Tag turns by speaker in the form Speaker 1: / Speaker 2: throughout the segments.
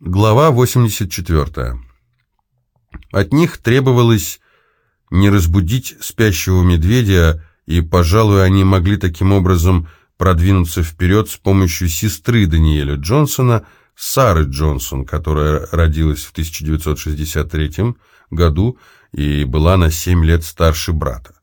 Speaker 1: Глава 84. От них требовалось не разбудить спящего медведя, и, пожалуй, они могли таким образом продвинуться вперед с помощью сестры Даниэля Джонсона, Сары Джонсон, которая родилась в 1963 году и была на 7 лет старше брата.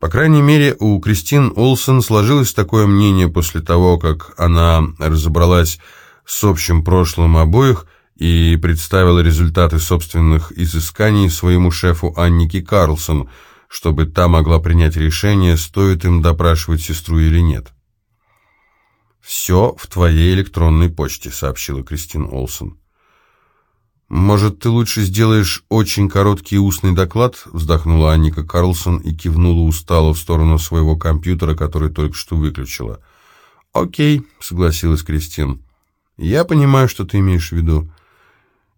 Speaker 1: По крайней мере, у Кристин Олсен сложилось такое мнение после того, как она разобралась с общим прошлым обоих и представила результаты собственных изысканий своему шефу Аннике Карлсон, чтобы та могла принять решение, стоит им допрашивать сестру или нет. «Все в твоей электронной почте», — сообщила Кристин Олсен. «Может, ты лучше сделаешь очень короткий устный доклад?» — вздохнула Анника Карлсон и кивнула устало в сторону своего компьютера, который только что выключила. «Окей», — согласилась Кристин. «Я понимаю, что ты имеешь в виду».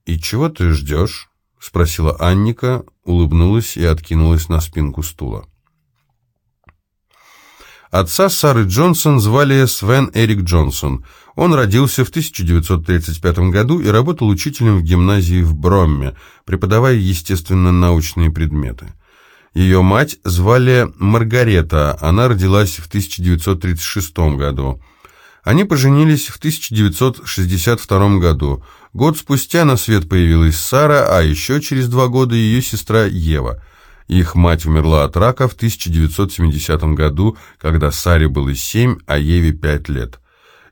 Speaker 1: «И чего ты ждешь?» — спросила Анника, улыбнулась и откинулась на спинку стула. Отца Сары Джонсон звали Свен Эрик Джонсон. Он родился в 1935 году и работал учителем в гимназии в Бромме, преподавая естественно-научные предметы. Ее мать звали Маргарета, она родилась в 1936 году. Они поженились в 1962 году. Год спустя на свет появилась Сара, а еще через два года ее сестра Ева. Их мать умерла от рака в 1970 году, когда Саре было семь, а Еве пять лет.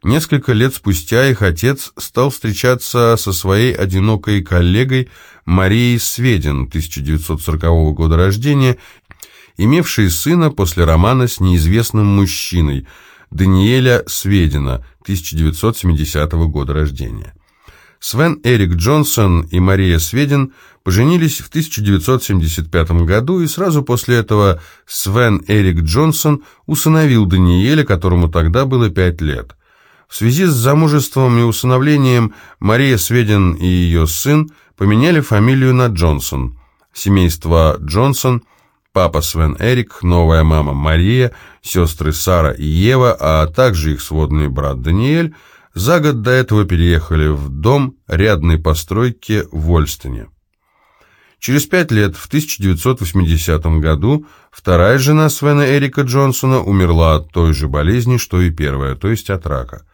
Speaker 1: Несколько лет спустя их отец стал встречаться со своей одинокой коллегой Марией Сведен, 1940 года рождения, имевшей сына после романа с неизвестным мужчиной – Даниэля Сведина, 1970 года рождения. Свен Эрик Джонсон и Мария Сведин поженились в 1975 году, и сразу после этого Свен Эрик Джонсон усыновил Даниэля, которому тогда было пять лет. В связи с замужеством и усыновлением Мария Сведин и ее сын поменяли фамилию на Джонсон. Семейство Джонсон – папа Свен Эрик, новая мама Мария, сестры Сара и Ева, а также их сводный брат Даниэль, за год до этого переехали в дом рядной постройки в Ольстене. Через пять лет, в 1980 году, вторая жена Свена Эрика Джонсона умерла от той же болезни, что и первая, то есть от рака.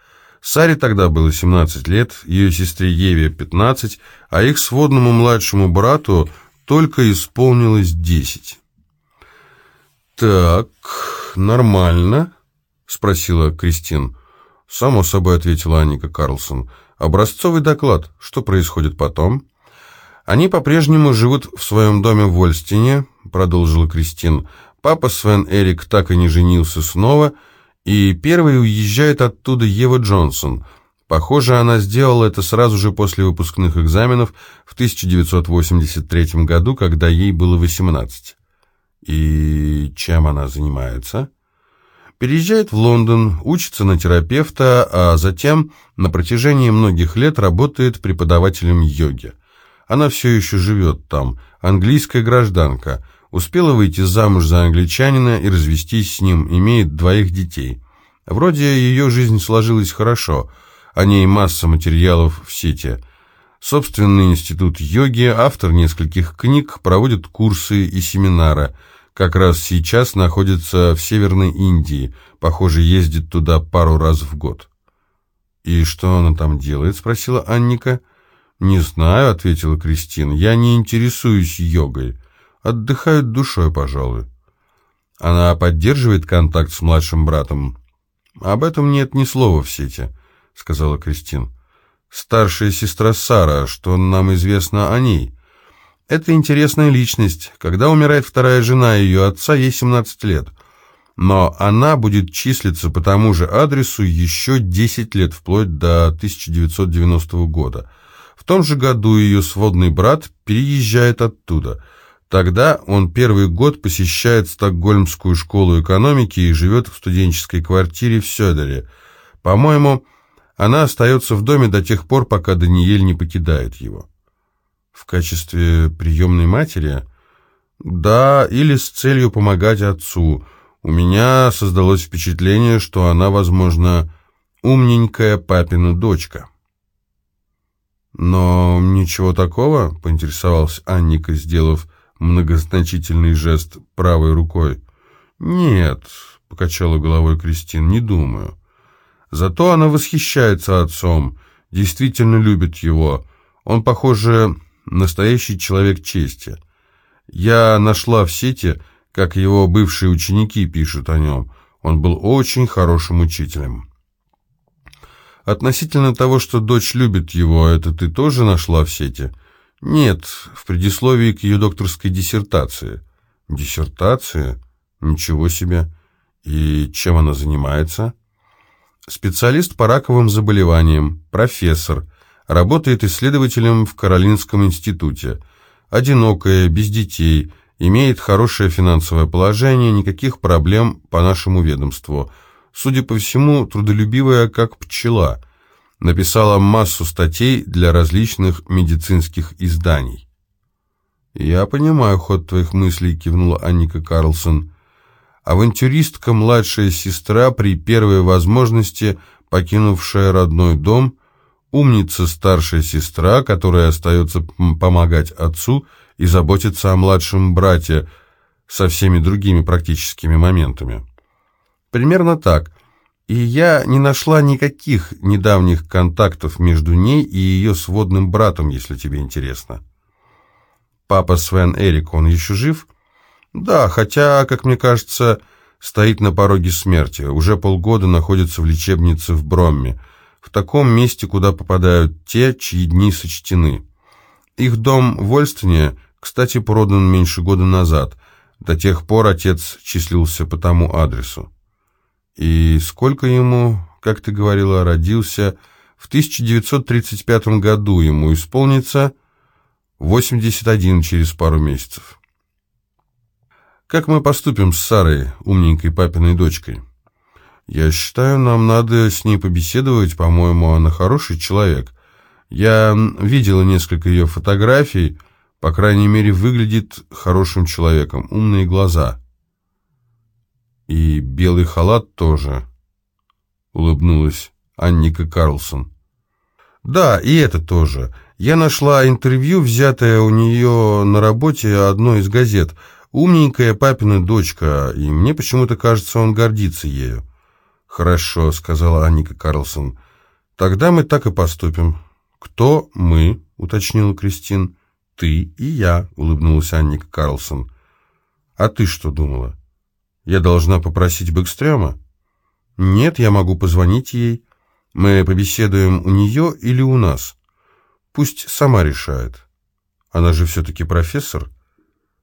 Speaker 1: Саре тогда было 17 лет, ее сестре Еве 15, а их сводному младшему брату только исполнилось 10. «Так, нормально», — спросила Кристин. «Само собой», — ответила Анника Карлсон. «Образцовый доклад. Что происходит потом?» «Они по-прежнему живут в своем доме в Вольстине», — продолжила Кристин. «Папа Свен Эрик так и не женился снова, и первой уезжает оттуда Ева Джонсон». Похоже, она сделала это сразу же после выпускных экзаменов в 1983 году, когда ей было 18. И чем она занимается? Переезжает в Лондон, учится на терапевта, а затем на протяжении многих лет работает преподавателем йоги. Она все еще живет там, английская гражданка, успела выйти замуж за англичанина и развестись с ним, имеет двоих детей. Вроде ее жизнь сложилась хорошо, о ней масса материалов в сети – собственный институт йоги, автор нескольких книг, проводит курсы и семинары – как раз сейчас находится в Северной Индии, похоже, ездит туда пару раз в год. «И что она там делает?» — спросила Анника. «Не знаю», — ответила Кристина, — «я не интересуюсь йогой. Отдыхают душой, пожалуй». «Она поддерживает контакт с младшим братом?» «Об этом нет ни слова в сети», — сказала Кристин. «Старшая сестра Сара, что нам известно о ней?» Это интересная личность. Когда умирает вторая жена ее отца, ей 17 лет. Но она будет числиться по тому же адресу еще 10 лет, вплоть до 1990 года. В том же году ее сводный брат переезжает оттуда. Тогда он первый год посещает Стокгольмскую школу экономики и живет в студенческой квартире в Сёдере. По-моему, она остается в доме до тех пор, пока Даниэль не покидает его. В качестве приемной матери? Да, или с целью помогать отцу. У меня создалось впечатление, что она, возможно, умненькая папина дочка. Но ничего такого, поинтересовалась Анника, сделав многозначительный жест правой рукой. Нет, покачала головой Кристин, не думаю. Зато она восхищается отцом, действительно любит его. Он, похоже, настоящий человек чести. Я нашла в сети, как его бывшие ученики пишут о нем. Он был очень хорошим учителем. Относительно того, что дочь любит его, это ты тоже нашла в сети? Нет, в предисловии к ее докторской диссертации. Диссертация? Ничего себе. И чем она занимается? Специалист по раковым заболеваниям, профессор, работает исследователем в Каролинском институте. Одинокая, без детей, имеет хорошее финансовое положение, никаких проблем по нашему ведомству – судя по всему, трудолюбивая, как пчела. Написала массу статей для различных медицинских изданий. «Я понимаю ход твоих мыслей», — кивнула Анника Карлсон. «Авантюристка, младшая сестра, при первой возможности покинувшая родной дом, умница старшая сестра, которая остается помогать отцу и заботиться о младшем брате со всеми другими практическими моментами». Примерно так. И я не нашла никаких недавних контактов между ней и ее сводным братом, если тебе интересно. Папа Свен Эрик, он еще жив? Да, хотя, как мне кажется, стоит на пороге смерти. Уже полгода находится в лечебнице в Бромме, в таком месте, куда попадают те, чьи дни сочтены. Их дом в Ольстоне, кстати, продан меньше года назад. До тех пор отец числился по тому адресу. И сколько ему, как ты говорила, родился в 1935 году, ему исполнится 81 через пару месяцев. Как мы поступим с Сарой, умненькой папиной дочкой? Я считаю, нам надо с ней побеседовать, по-моему, она хороший человек. Я видела несколько ее фотографий, по крайней мере, выглядит хорошим человеком, умные глаза. И белый халат тоже, улыбнулась Анника Карлсон. Да, и это тоже. Я нашла интервью, взятое у нее на работе одной из газет. Умненькая папина дочка, и мне почему-то кажется, он гордится ею. «Хорошо», — сказала Анника Карлсон. «Тогда мы так и поступим». «Кто мы?» — уточнила Кристин. «Ты и я», — улыбнулась Анника Карлсон. «А ты что думала?» Я должна попросить Бэкстрёма? Нет, я могу позвонить ей. Мы побеседуем у нее или у нас. Пусть сама решает. Она же все-таки профессор.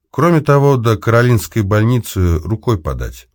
Speaker 1: Кроме того, до Каролинской больницы рукой подать.